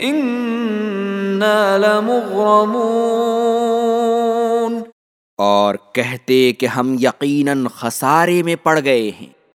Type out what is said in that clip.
إنا لمغرمون۔ اور کہتے کہ ہم یقیناً خسارے میں پڑ گئے ہیں۔